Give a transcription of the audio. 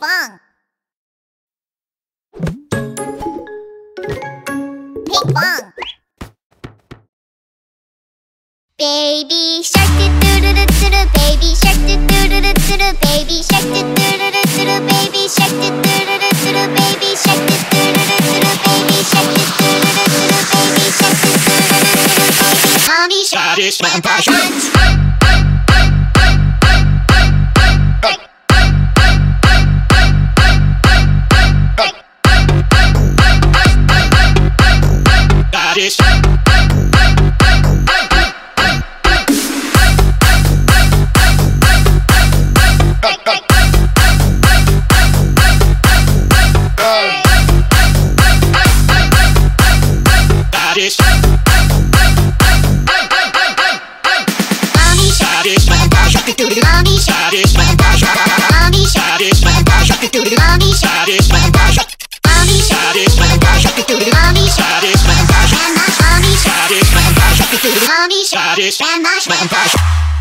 放。Pinkfong。Baby shark doo doo doo doo doo Baby shark doo doo doo doo doo baby shark doo doo doo doo doo baby shark doo doo doo doo doo baby shark doo doo doo doo doo baby shark doo doo doo doo doo baby shark doo doo doo doo doo baby shark doo doo doo doo doo baby shark. baby, shark is doo passion. Daddy Shark. Daddy Shark. mommy shark Daddy Vampire Shark. mommy shark Daddy Vampire Shark. mommy Zombie, Shreddish, and Marshmallow